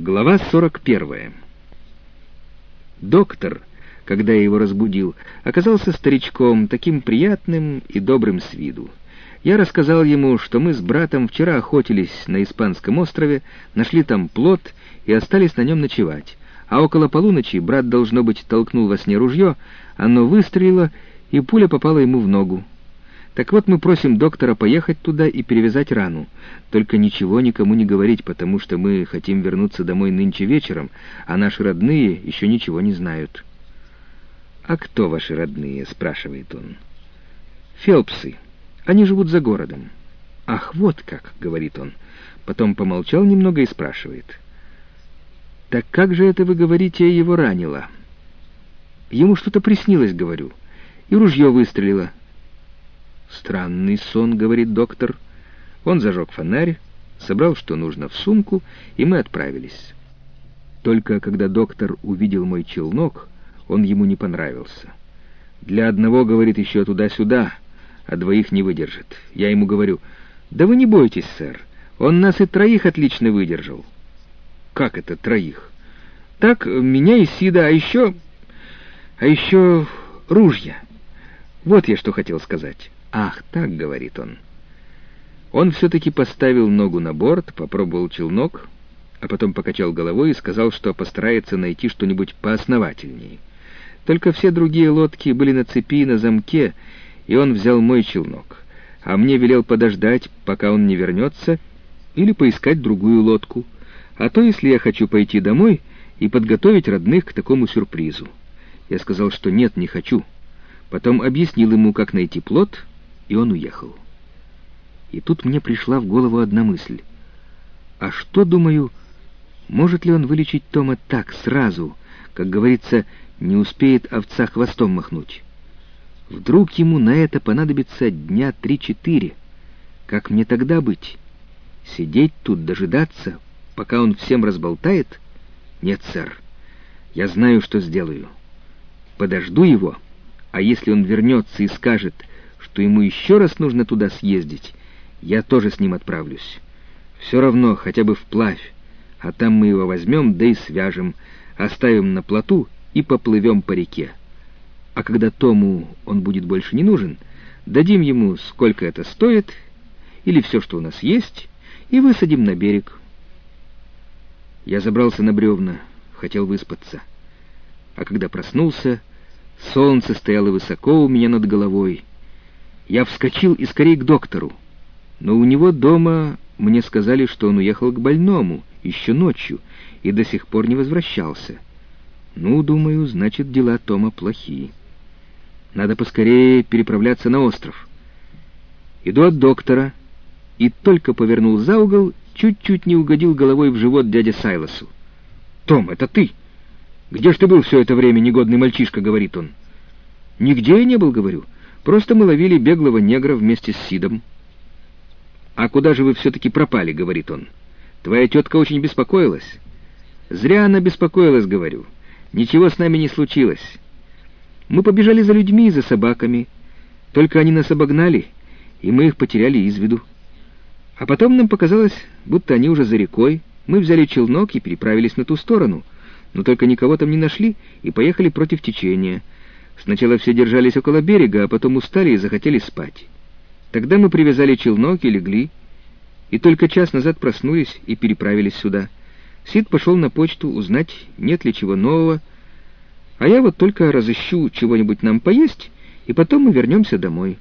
Глава 41. Доктор, когда я его разбудил, оказался старичком, таким приятным и добрым с виду. Я рассказал ему, что мы с братом вчера охотились на Испанском острове, нашли там плод и остались на нем ночевать. А около полуночи брат, должно быть, толкнул во сне ружье, оно выстрелило, и пуля попала ему в ногу. Так вот, мы просим доктора поехать туда и перевязать рану. Только ничего никому не говорить, потому что мы хотим вернуться домой нынче вечером, а наши родные еще ничего не знают». «А кто ваши родные?» — спрашивает он. «Фелпсы. Они живут за городом». «Ах, вот как!» — говорит он. Потом помолчал немного и спрашивает. «Так как же это, вы говорите, его ранило?» «Ему что-то приснилось, говорю, и ружье выстрелило». «Странный сон», — говорит доктор. Он зажег фонарь, собрал, что нужно, в сумку, и мы отправились. Только когда доктор увидел мой челнок, он ему не понравился. «Для одного, — говорит, — еще туда-сюда, а двоих не выдержит». Я ему говорю, «Да вы не бойтесь, сэр, он нас и троих отлично выдержал». «Как это троих?» «Так, меня и Сида, а еще... а еще ружья. Вот я что хотел сказать». «Ах, так», — говорит он. Он все-таки поставил ногу на борт, попробовал челнок, а потом покачал головой и сказал, что постарается найти что-нибудь поосновательнее. Только все другие лодки были на цепи и на замке, и он взял мой челнок, а мне велел подождать, пока он не вернется, или поискать другую лодку, а то, если я хочу пойти домой и подготовить родных к такому сюрпризу. Я сказал, что нет, не хочу. Потом объяснил ему, как найти плод — и он уехал. И тут мне пришла в голову одна мысль. А что, думаю, может ли он вылечить Тома так, сразу, как говорится, не успеет овца хвостом махнуть? Вдруг ему на это понадобится дня три-четыре. Как мне тогда быть? Сидеть тут, дожидаться, пока он всем разболтает? Нет, сэр. Я знаю, что сделаю. Подожду его, а если он вернется и скажет что ему еще раз нужно туда съездить, я тоже с ним отправлюсь. Все равно, хотя бы вплавь, а там мы его возьмем, да и свяжем, оставим на плоту и поплывем по реке. А когда Тому он будет больше не нужен, дадим ему, сколько это стоит, или все, что у нас есть, и высадим на берег. Я забрался на бревна, хотел выспаться. А когда проснулся, солнце стояло высоко у меня над головой, я вскочил и скорее к доктору. Но у него дома мне сказали, что он уехал к больному еще ночью и до сих пор не возвращался. Ну, думаю, значит, дела Тома плохие. Надо поскорее переправляться на остров. Иду от доктора, и только повернул за угол, чуть-чуть не угодил головой в живот дяде Сайлосу. «Том, это ты! Где ж ты был все это время, негодный мальчишка?» — говорит он. «Нигде я не был, — говорю. Просто мы ловили беглого негра вместе с Сидом. «А куда же вы все-таки пропали?» — говорит он. «Твоя тетка очень беспокоилась». «Зря она беспокоилась, — говорю. Ничего с нами не случилось. Мы побежали за людьми и за собаками. Только они нас обогнали, и мы их потеряли из виду. А потом нам показалось, будто они уже за рекой. Мы взяли челнок и переправились на ту сторону, но только никого там не нашли и поехали против течения». Сначала все держались около берега, а потом устали и захотели спать. Тогда мы привязали челнок и легли, и только час назад проснулись и переправились сюда. Сид пошел на почту узнать, нет ли чего нового, а я вот только разыщу чего-нибудь нам поесть, и потом мы вернемся домой».